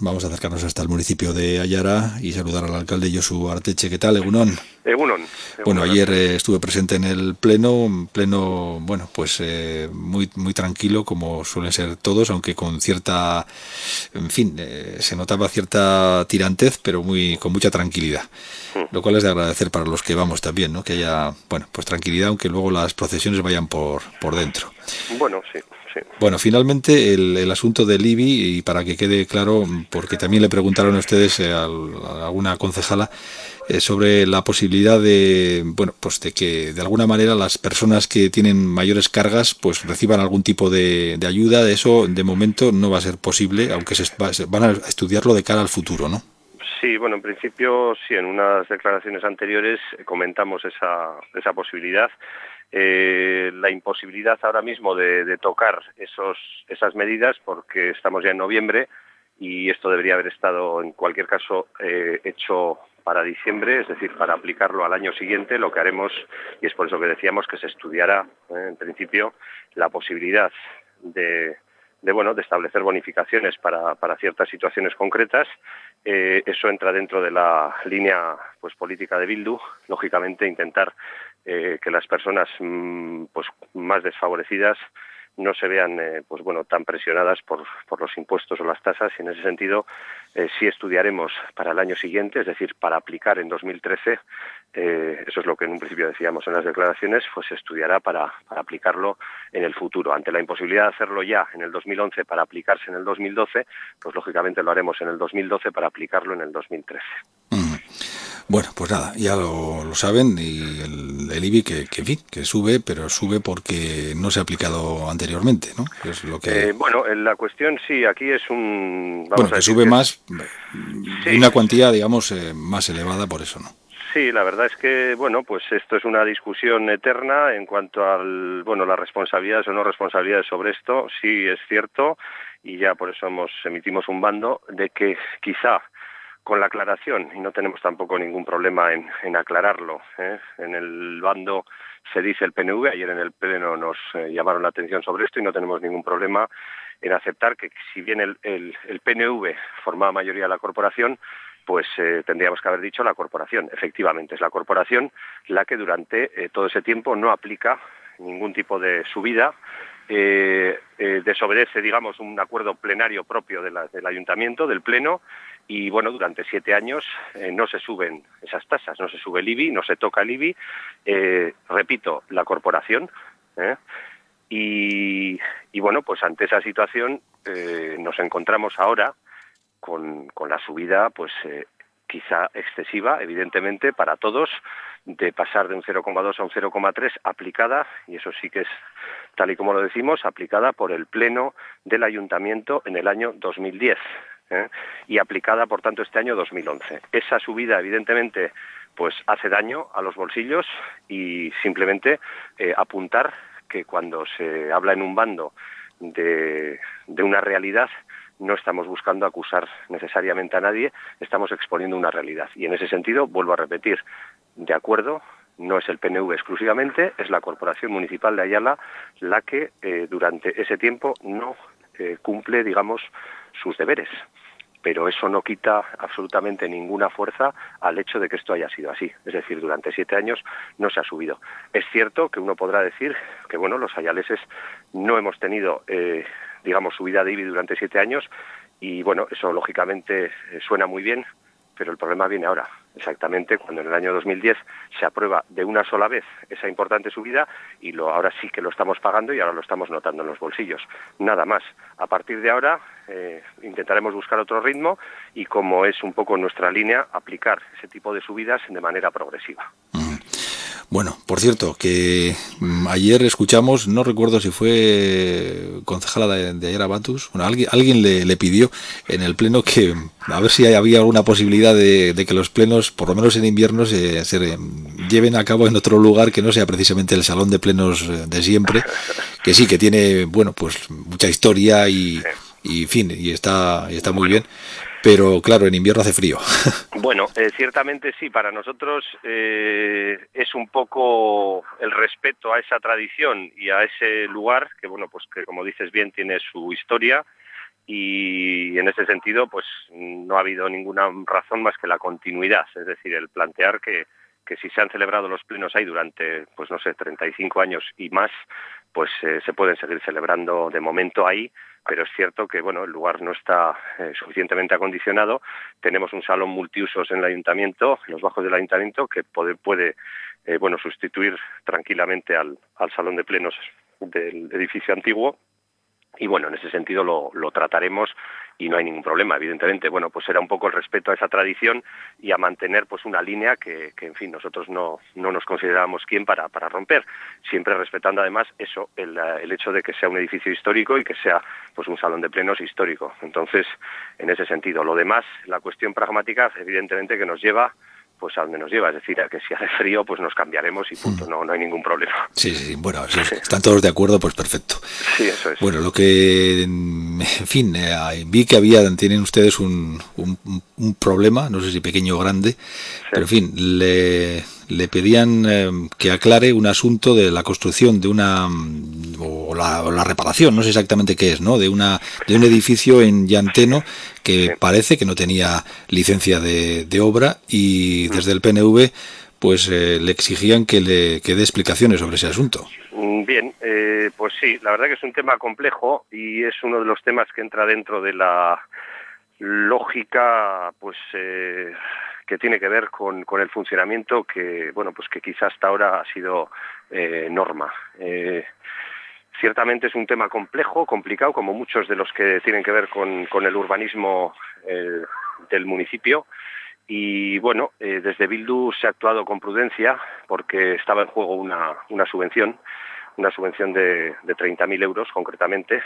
vamos a acercarnos hasta el municipio de Ayara y saludar al alcalde Josu Arteche. ¿Qué tal, Egunon? Egunon. Bueno, ayer eh, estuve presente en el pleno, un pleno, bueno, pues eh, muy, muy tranquilo, como suelen ser todos, aunque con cierta, en fin, eh, se notaba cierta tirantez, pero muy con mucha tranquilidad. Hmm. Lo cual es de agradecer para los que vamos también, ¿no? Que haya, bueno, pues tranquilidad, aunque luego las procesiones vayan por, por dentro. Bueno, sí. Bueno, finalmente el, asunto del IBI, y para que quede claro, porque también le preguntaron a ustedes eh, a, alguna concejala eh, sobre la posibilidad de, bueno, pues de que de alguna manera las personas que tienen mayores cargas pues reciban algún tipo de, ayuda. De eso de momento no va a ser posible, aunque se, van a estudiarlo de cara al futuro, ¿no? Sí, bueno, en principio sí, en unas declaraciones anteriores comentamos esa, esa posibilidad eh, la imposibilidad ahora mismo de, tocar esos, esas medidas porque estamos ya en noviembre y esto debería haber estado en cualquier caso eh, hecho para diciembre, es decir, para aplicarlo al año siguiente, lo que haremos, y es por eso que decíamos que se estudiará eh, en principio la posibilidad de, bueno, de establecer bonificaciones para, para ciertas situaciones concretas. Eso entra dentro de la línea pues, política de Bildu, lógicamente intentar eh, que las personas mm, pues, más desfavorecidas no se vean eh, pues bueno tan presionadas por, por, los impuestos o las tasas y en ese sentido eh, sí estudiaremos para el año siguiente, es decir, para aplicar en 2013, eh, eso es lo que en un principio decíamos en las declaraciones, pues se estudiará para, para, aplicarlo en el futuro. Ante la imposibilidad de hacerlo ya en el 2011 para aplicarse en el 2012, pues lógicamente lo haremos en el 2012 para aplicarlo en el 2013. Bueno, pues nada, ya lo, saben y el, IBI que, que, que sube, pero sube porque no se ha aplicado anteriormente, ¿no? Es lo que... Eh, bueno, la cuestión sí, aquí es un... bueno, que sube más, una cuantía, digamos, eh, más elevada por eso, ¿no? Sí, la verdad es que, bueno, pues esto es una discusión eterna en cuanto al, bueno, las responsabilidades o no responsabilidades sobre esto. Sí, es cierto, y ya por eso hemos, emitimos un bando, de que quizá con la aclaración, y no tenemos tampoco ningún problema en, aclararlo. ¿eh? En el bando se dice el PNV, ayer en el Pleno nos eh, llamaron la atención sobre esto y no tenemos ningún problema en aceptar que si bien el, el, PNV formaba mayoría de la corporación, pues eh, tendríamos que haber dicho la corporación. Efectivamente, es la corporación la que durante todo ese tiempo no aplica ningún tipo de subida desobedece, digamos, un acuerdo plenario propio del ayuntamiento, del pleno, y bueno, durante siete años eh, no se suben esas tasas, no se sube el IBI, no se toca el IBI, eh, repito, la corporación. ¿eh? Y, bueno, pues ante esa situación nos encontramos ahora con, con la subida, pues quizá excesiva, evidentemente, para todos, de pasar de un 0,2 a un 0,3 aplicada, y eso sí que es tal y como lo decimos, aplicada por el Pleno del Ayuntamiento en el año 2010. ¿Eh? y aplicada, por tanto, este año 2011. Esa subida, evidentemente, pues hace daño a los bolsillos y simplemente eh, apuntar que cuando se habla en un bando de, de una realidad, no estamos buscando acusar necesariamente a nadie, estamos exponiendo una realidad. Y en ese sentido, vuelvo a repetir, de acuerdo, no es el PNV exclusivamente, es la Corporación Municipal de Ayala la que eh, durante ese tiempo no cumple, digamos, sus deberes pero eso no quita absolutamente ninguna fuerza al hecho de que esto haya sido así. Es decir, durante siete años no se ha subido. Es cierto que uno podrá decir que, bueno, los ayaleses no hemos tenido, eh, digamos, subida de IBI durante siete años y, bueno, eso lógicamente eh, suena muy bien, pero el problema viene ahora, exactamente cuando en el año 2010 se aprueba de una sola vez esa importante subida y lo, ahora sí que lo estamos pagando y ahora lo estamos notando en los bolsillos. Nada más. A partir de ahora eh, intentaremos buscar otro ritmo y como es un poco nuestra línea, aplicar ese tipo de subidas de manera progresiva. Bueno, por cierto, que mm, ayer escuchamos, no recuerdo si fue concejala de, de ayer Batus, bueno, alguien, alguien le, pidió en el pleno que a ver si había alguna posibilidad de, que los plenos, por lo menos en invierno, se, lleven a cabo en otro lugar que no sea precisamente el salón de plenos eh, de siempre, que sí, que tiene, bueno, pues mucha historia y, y fin, y está, y está muy bien, pero claro, en invierno hace frío. Bueno, eh, ciertamente sí, para nosotros eh, es un poco el respeto a esa tradición y a ese lugar, que bueno, pues que como dices bien tiene su historia, y en ese sentido pues no ha habido ninguna razón más que la continuidad, es decir, el plantear que, que si se han celebrado los plenos ahí durante, pues no sé, 35 años y más, pues eh, se pueden seguir celebrando de momento ahí, pero es cierto que bueno, el lugar no está eh, suficientemente acondicionado. Tenemos un salón multiusos en el ayuntamiento, en los bajos del ayuntamiento, que puede, eh, bueno, sustituir tranquilamente al salón de plenos del edificio antiguo y bueno, en ese sentido lo, lo, trataremos y no hay ningún problema, evidentemente. Bueno, pues será un poco el respeto a esa tradición y a mantener pues una línea que, que en fin, nosotros no, no nos consideramos quién para, para romper, siempre respetando además eso, el, el, hecho de que sea un edificio histórico y que sea pues un salón de plenos histórico. Entonces, en ese sentido, lo demás, la cuestión pragmática, evidentemente que nos lleva pues a donde nos lleva, es decir, a que si hace frío, pues nos cambiaremos y punto, no, no hay ningún problema. Sí, sí, bueno, si están todos de acuerdo, pues perfecto. Sí, eso es. Bueno, lo que, en fin, eh, vi que había, tienen ustedes un, un, un, problema, no sé si pequeño o grande, sí. pero en fin, le, le pedían eh, que aclare un asunto de la construcción de una o la, o la, reparación, no sé exactamente qué es, ¿no? De una de un edificio en Llanteno que parece que no tenía licencia de, de obra y desde el PNV pues eh, le exigían que le que dé explicaciones sobre ese asunto. Bien, eh, pues sí, la verdad que es un tema complejo y es uno de los temas que entra dentro de la lógica, pues eh, que tiene que ver con, el funcionamiento que, bueno, pues que quizás hasta ahora ha sido eh, norma. Eh, ciertamente es un tema complejo, complicado, como muchos de los que tienen que ver con, el urbanismo del municipio. Y bueno, desde Bildu se ha actuado con prudencia porque estaba en juego una, una subvención, una subvención de, de 30.000 euros concretamente,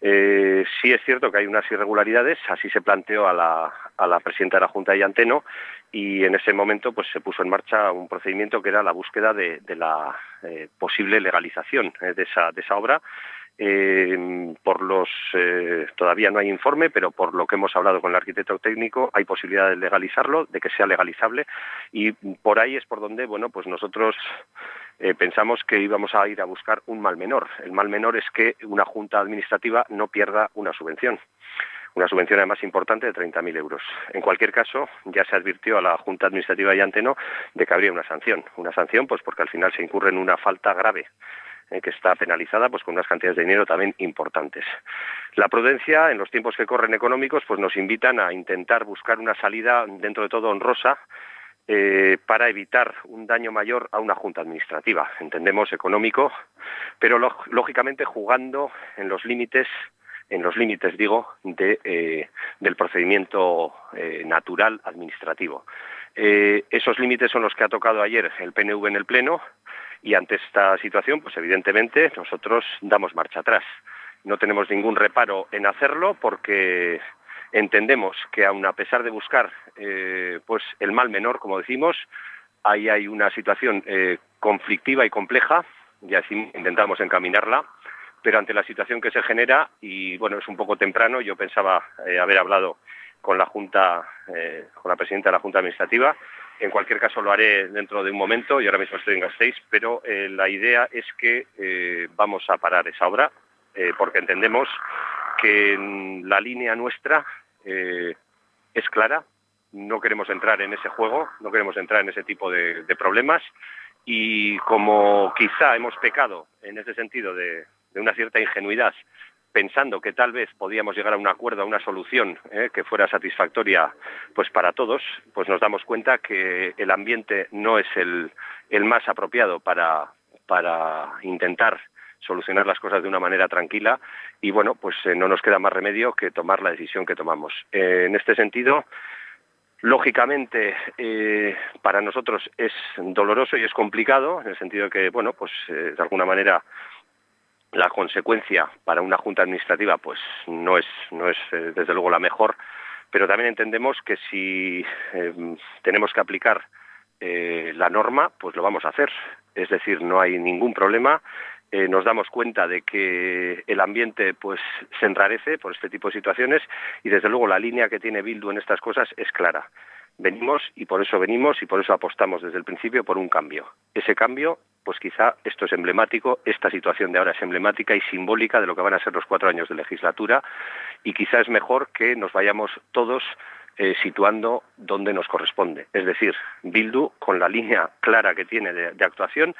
eh, sí es cierto que hay unas irregularidades, así se planteó a la, a la presidenta de la Junta de Llanteno y en ese momento pues se puso en marcha un procedimiento que era la búsqueda de, de la eh, posible legalización eh, de, esa, de esa obra. Por los todavía no hay informe, pero por lo que hemos hablado con el arquitecto técnico hay posibilidad de legalizarlo, de que sea legalizable y por ahí es por donde bueno pues nosotros eh, pensamos que íbamos a ir a buscar un mal menor. El mal menor es que una junta administrativa no pierda una subvención. Una subvención además importante de 30.000 euros. En cualquier caso, ya se advirtió a la Junta Administrativa de Anteno de que habría una sanción. Una sanción, pues porque al final se incurre en una falta grave eh, que está penalizada pues con unas cantidades de dinero también importantes. La prudencia en los tiempos que corren económicos pues nos invitan a intentar buscar una salida dentro de todo honrosa eh, para evitar un daño mayor a una junta administrativa, entendemos económico, pero lógicamente jugando en los límites en los límites, digo, de, eh, del procedimiento eh, natural administrativo. Esos límites son los que ha tocado ayer el PNV en el Pleno y ante esta situación, pues evidentemente nosotros damos marcha atrás. No tenemos ningún reparo en hacerlo porque entendemos que aun a pesar de buscar eh, pues el mal menor, como decimos, ahí hay una situación eh, conflictiva y compleja y así intentamos encaminarla pero ante la situación que se genera, y bueno, es un poco temprano, yo pensaba eh, haber hablado con la Junta, con la presidenta de la Junta Administrativa, en cualquier caso lo haré dentro de un momento, y ahora mismo estoy en Gasteiz, pero la idea es que vamos a parar esa obra, porque entendemos que la línea nuestra eh, es clara, no queremos entrar en ese juego, no queremos entrar en ese tipo de, problemas, y como quizá hemos pecado en ese sentido de, de una cierta ingenuidad, pensando que tal vez podíamos llegar a un acuerdo, a una solución eh, que fuera satisfactoria pues para todos, pues nos damos cuenta que el ambiente no es el, el más apropiado para, para intentar solucionar las cosas de una manera tranquila y bueno, pues eh, no nos queda más remedio que tomar la decisión que tomamos. Eh, en este sentido, Lógicamente, eh, para nosotros es doloroso y es complicado, en el sentido que, bueno, pues de alguna manera la consecuencia para una junta administrativa pues no es no es desde luego la mejor pero también entendemos que si tenemos que aplicar la norma pues lo vamos a hacer es decir no hay ningún problema eh, nos damos cuenta de que el ambiente pues se enrarece por este tipo de situaciones y desde luego la línea que tiene Bildu en estas cosas es clara venimos y por eso venimos y por eso apostamos desde el principio por un cambio ese cambio pues quizá esto es emblemático, esta situación de ahora es emblemática y simbólica de lo que van a ser los cuatro años de legislatura y quizá es mejor que nos vayamos todos eh, situando donde nos corresponde. Es decir, Bildu, con la línea clara que tiene de actuación,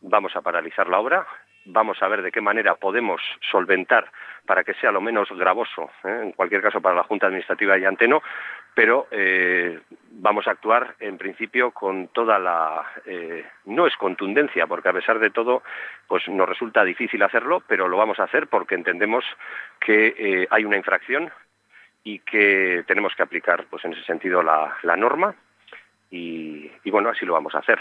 vamos a paralizar la obra, vamos a ver de qué manera podemos solventar para que sea lo menos gravoso, ¿eh? en cualquier caso para la Junta Administrativa de Anteno, pero eh, vamos a actuar en principio con toda la eh, no es contundencia porque a pesar de todo pues nos resulta difícil hacerlo pero lo vamos a hacer porque entendemos que hay una infracción y que tenemos que aplicar pues en ese sentido la, norma y, y bueno así lo vamos a hacer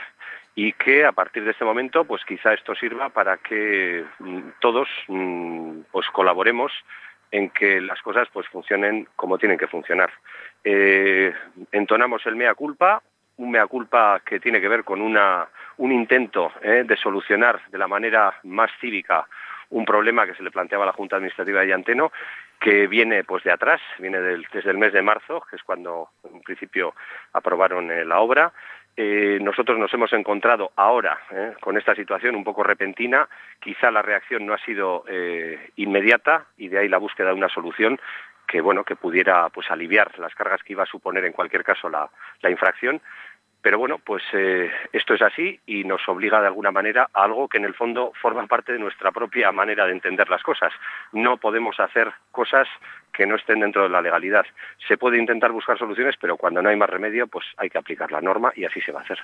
y que a partir de este momento pues quizá esto sirva para que mm, todos mm, pues colaboremos en que las cosas pues funcionen como tienen que funcionar. Eh, entonamos el mea culpa, un mea culpa que tiene que ver con una, un intento eh, de solucionar de la manera más cívica un problema que se le planteaba a la Junta Administrativa de Llanteno, que viene pues de atrás, viene desde el mes de marzo, que es cuando en principio aprobaron eh, la obra, eh, nosotros nos hemos encontrado ahora eh, con esta situación un poco repentina. Quizá la reacción no ha sido eh, inmediata y de ahí la búsqueda de una solución que bueno que pudiera pues aliviar las cargas que iba a suponer en cualquier caso la, la infracción. Pero bueno, pues esto es así y nos obliga de alguna manera a algo que en el fondo forma parte de nuestra propia manera de entender las cosas. No podemos hacer cosas que no estén dentro de la legalidad. Se puede intentar buscar soluciones, pero cuando no hay más remedio, pues hay que aplicar la norma y así se va a hacer.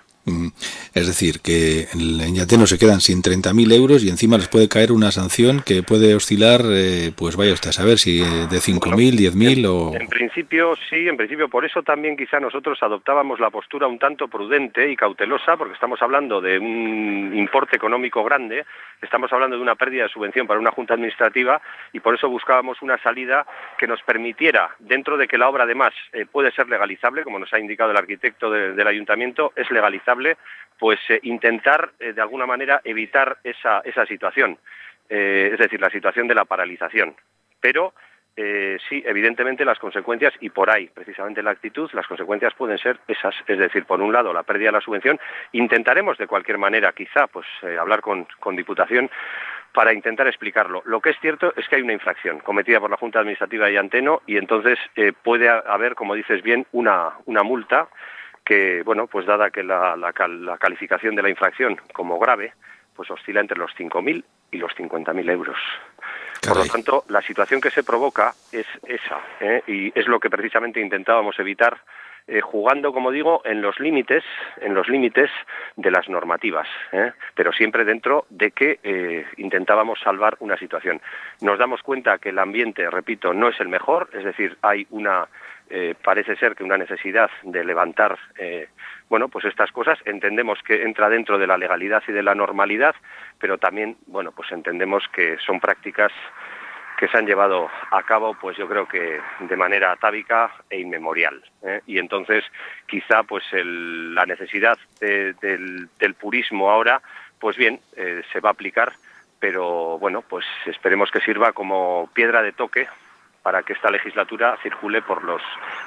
Es decir, que en Yateno se quedan sin 30.000 euros y encima les puede caer una sanción que puede oscilar, eh, pues vaya usted a saber si eh, de 5.000, 10.000 o... En principio sí, en principio. Por eso también quizá nosotros adoptábamos la postura un tanto prudente y cautelosa, porque estamos hablando de un importe económico grande, estamos hablando de una pérdida de subvención para una junta administrativa y por eso buscábamos una salida que nos permitiera, dentro de que la obra además eh, puede ser legalizable, como nos ha indicado el arquitecto del ayuntamiento, es legalizable, pues eh, intentar eh, de alguna manera evitar esa, esa situación, es decir, la situación de la paralización. Pero sí, evidentemente las consecuencias, y por ahí precisamente la actitud, las consecuencias pueden ser esas, es decir, por un lado la pérdida de la subvención, intentaremos de cualquier manera quizá pues hablar con, con Diputación para intentar explicarlo. Lo que es cierto es que hay una infracción cometida por la Junta Administrativa de Anteno y entonces eh, puede haber, como dices bien, una, una multa que, bueno, pues dada que la, la, calificación de la infracción como grave, pues oscila entre los 5.000 y los 50.000 euros. Por lo tanto, la situación que se provoca es esa, ¿eh? y es lo que precisamente intentábamos evitar eh, jugando, como digo, en los límites, en los límites de las normativas, ¿eh? pero siempre dentro de que eh, intentábamos salvar una situación. Nos damos cuenta que el ambiente, repito, no es el mejor, es decir, hay una parece ser que una necesidad de levantar bueno pues estas cosas entendemos que entra dentro de la legalidad y de la normalidad pero también bueno pues entendemos que son prácticas que se han llevado a cabo, pues yo creo que de manera atávica e inmemorial. ¿eh? Y entonces, quizá, pues la necesidad del, purismo ahora, pues bien, eh, se va a aplicar, pero bueno, pues esperemos que sirva como piedra de toque para que esta legislatura circule por los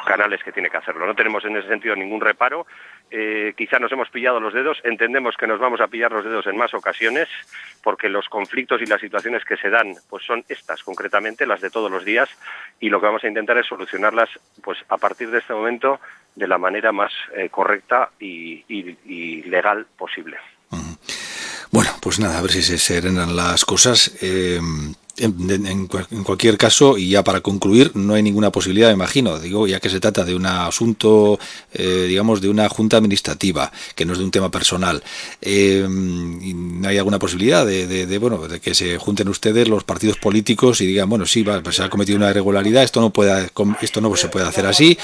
canales que tiene que hacerlo. No tenemos en ese sentido ningún reparo. Eh, quizá nos hemos pillado los dedos. Entendemos que nos vamos a pillar los dedos en más ocasiones porque los conflictos y las situaciones que se dan pues son estas concretamente, las de todos los días, y lo que vamos a intentar es solucionarlas pues a partir de este momento de la manera más eh, correcta y, legal posible. Bueno, pues nada, a ver si se serenan las cosas. Eh, en, cualquier caso, y ya para concluir, no hay ninguna posibilidad, me imagino, digo, ya que se trata de un asunto, eh, digamos, de una junta administrativa, que no es de un tema personal, eh, ¿no hay alguna posibilidad de, bueno, de que se junten ustedes los partidos políticos y digan, bueno, sí, pues se ha cometido una irregularidad, esto no puede, esto no se puede hacer así,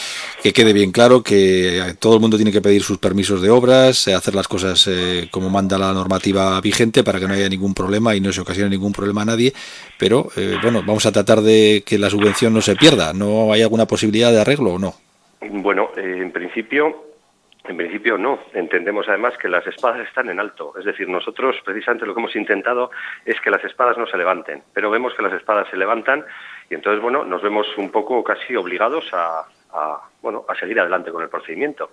que quede bien claro que todo el mundo tiene que pedir sus permisos de obras, hacer las cosas eh, como manda la normativa vigente para que no haya ningún problema y no se ocasione ningún problema a nadie, pero eh, bueno, vamos a tratar de que la subvención no se pierda. ¿No hay alguna posibilidad de arreglo o no? Bueno, eh, en principio en principio no. Entendemos además que las espadas están en alto. Es decir, nosotros precisamente lo que hemos intentado es que las espadas no se levanten. Pero vemos que las espadas se levantan y entonces, bueno, nos vemos un poco casi obligados a, bueno, a seguir adelante con el procedimiento.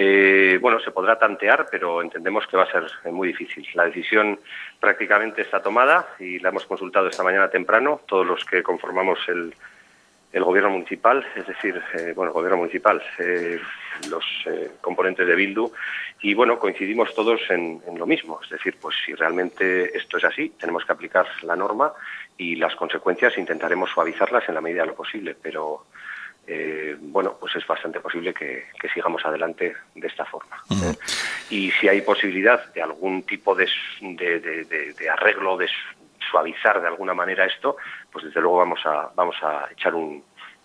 Eh, bueno, se podrá tantear, pero entendemos que va a ser muy difícil. La decisión prácticamente está tomada y la hemos consultado esta mañana temprano, todos los que conformamos el, el gobierno municipal, es decir, eh, bueno, gobierno municipal, eh, los eh, componentes de Bildu, y bueno, coincidimos todos en, lo mismo, es decir, pues si realmente esto es así, tenemos que aplicar la norma y las consecuencias intentaremos suavizarlas en la medida de lo posible, pero bueno, pues es bastante posible que, sigamos adelante de esta forma. Y si hay posibilidad de algún tipo de, de, de arreglo, de suavizar de alguna manera esto, pues desde luego vamos a, vamos a echar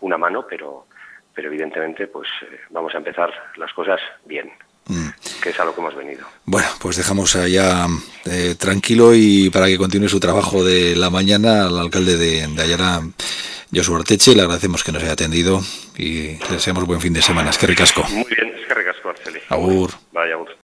una mano, pero, pero evidentemente pues eh, vamos a empezar las cosas bien. Mm. que es a lo que hemos venido. Bueno, pues dejamos allá eh, tranquilo y para que continúe su trabajo de la mañana al alcalde de, de Ayala, Josué Arteche, le agradecemos que nos haya atendido y le deseamos buen fin de semana. Es que ricasco. Muy bien, es que ricasco, Arceli. Agur. Vaya, agur.